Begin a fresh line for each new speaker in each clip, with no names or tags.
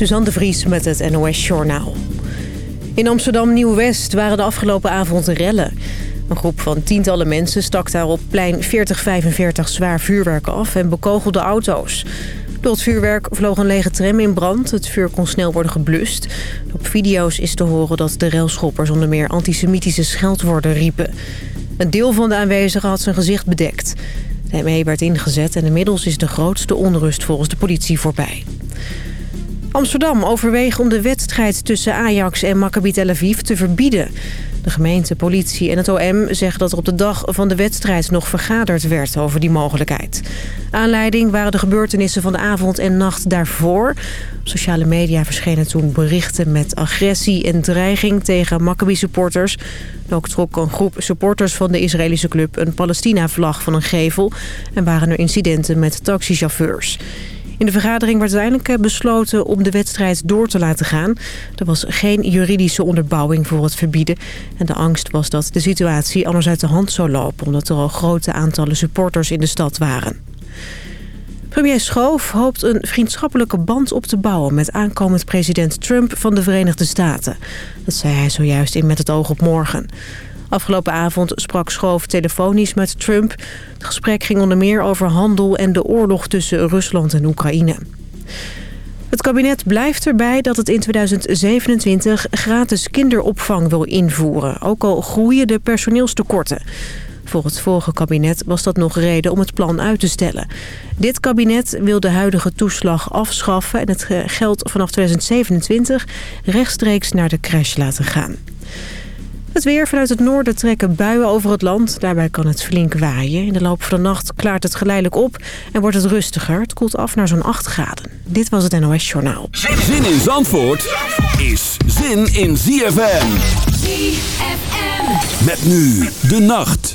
Suzanne de Vries met het NOS Journaal. In Amsterdam-Nieuw-West waren de afgelopen avond rellen. Een groep van tientallen mensen stak daar op plein 4045 zwaar vuurwerk af en bekogelde auto's. Door het vuurwerk vloog een lege tram in brand. Het vuur kon snel worden geblust. Op video's is te horen dat de railschoppers onder meer antisemitische scheldwoorden riepen. Een deel van de aanwezigen had zijn gezicht bedekt. De ME werd ingezet en inmiddels is de grootste onrust volgens de politie voorbij. Amsterdam overweegt om de wedstrijd tussen Ajax en Maccabi Tel Aviv te verbieden. De gemeente, politie en het OM zeggen dat er op de dag van de wedstrijd nog vergaderd werd over die mogelijkheid. Aanleiding waren de gebeurtenissen van de avond en nacht daarvoor. Op sociale media verschenen toen berichten met agressie en dreiging tegen Maccabi-supporters. Ook trok een groep supporters van de Israëlische club een Palestina-vlag van een gevel... en waren er incidenten met taxichauffeurs. In de vergadering werd uiteindelijk eh, besloten om de wedstrijd door te laten gaan. Er was geen juridische onderbouwing voor het verbieden. En de angst was dat de situatie anders uit de hand zou lopen... omdat er al grote aantallen supporters in de stad waren. Premier Schoof hoopt een vriendschappelijke band op te bouwen... met aankomend president Trump van de Verenigde Staten. Dat zei hij zojuist in Met het oog op morgen. Afgelopen avond sprak Schoof telefonisch met Trump. Het gesprek ging onder meer over handel en de oorlog tussen Rusland en Oekraïne. Het kabinet blijft erbij dat het in 2027 gratis kinderopvang wil invoeren. Ook al groeien de personeelstekorten. Voor het vorige kabinet was dat nog reden om het plan uit te stellen. Dit kabinet wil de huidige toeslag afschaffen... en het geld vanaf 2027 rechtstreeks naar de crash laten gaan. Het weer vanuit het noorden trekken buien over het land. Daarbij kan het flink waaien. In de loop van de nacht klaart het geleidelijk op en wordt het rustiger. Het koelt af naar zo'n 8 graden. Dit was het NOS Journaal.
Zin in Zandvoort is zin in ZFM.
ZFM.
Met nu de nacht.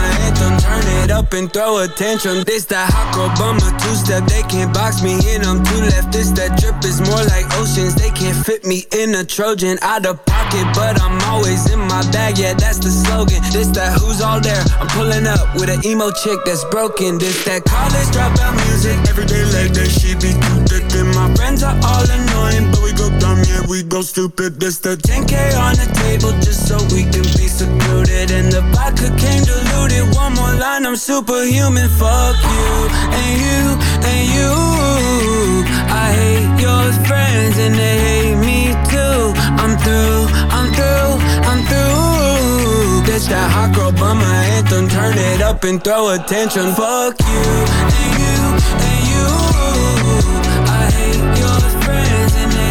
Turn it up and throw a tantrum. This that hot girl bummer two step. They can't box me in. I'm two left. This that drip is more like oceans. They can't fit me in a Trojan out of pocket, but I'm always in my bag. Yeah, that's the slogan. This that who's all there. I'm pulling up with an emo chick that's broken. This that college dropout music. Every day like that, she be too thick. And my friends are all annoying, yeah, we go stupid. This the 10K on the table just so we can be secluded. And the vodka came diluted. One more line, I'm superhuman. Fuck you and you and you. I hate your friends and they hate me too. I'm through, I'm through, I'm through. This that hot girl bummer anthem. Turn it up and throw attention. Fuck you and you and you. I hate your friends and they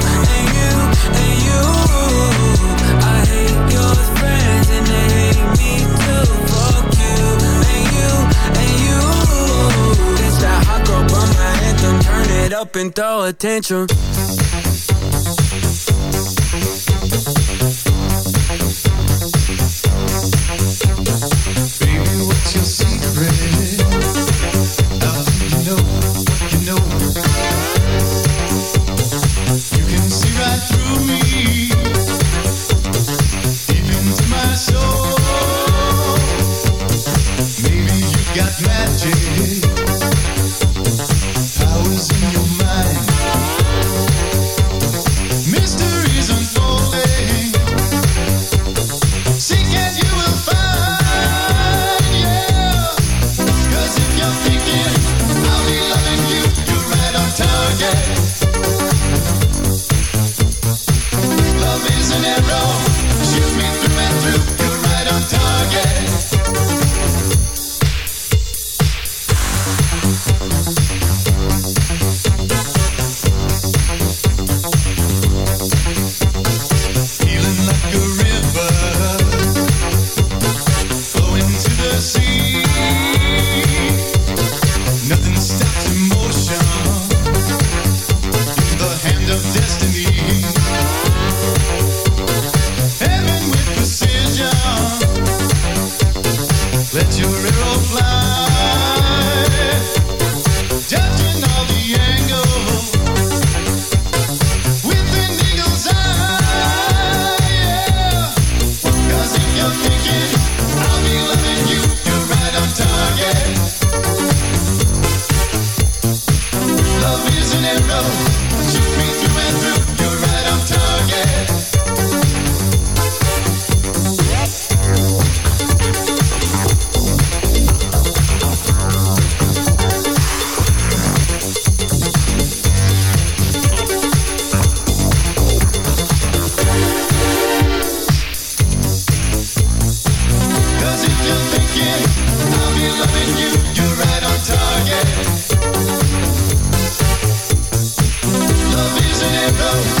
up and throw a tantrum.
Is